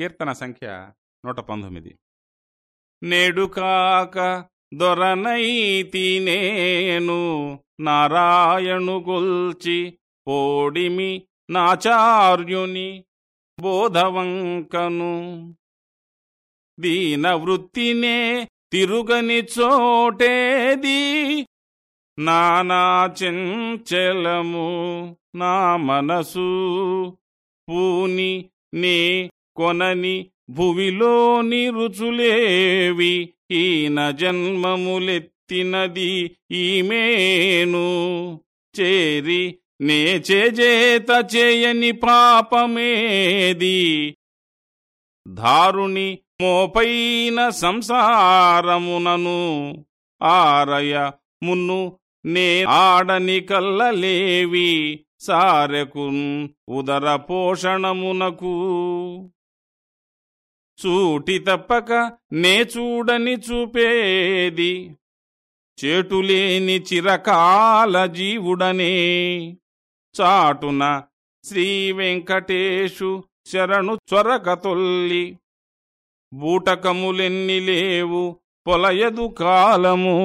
కీర్తన సంఖ్య నూట పంతొమ్మిది నేడుకాక దొరనైతినేను దొరనైతి నేను నారాయణు గొల్చి పోడిమి నాచార్యుని బోధవంకను. దీన వృత్తినే తిరుగని చోటేది నానా చెంచలము నా మనసు పూని నే కొనని భువిలోని రుచులేవి ఈన జన్మములెత్తినది ఈమెను. చేరి నే చేజేత చేయని పాపమేది. ధారుణి మోపైన సంసారమునను ఆరయ మున్ను నే ఆడని కల్లలేవి సారెకున్ ఉదర పోషణమునకు. చూటి తప్పక నే చూడని చూపేది. చేటులేని చిరకాల జీవుడనే. చాటున శ్రీ వెంకటేశు శరణు చొరకతొల్లి బూటకములెన్ని లేవు పొలయదు కాలము.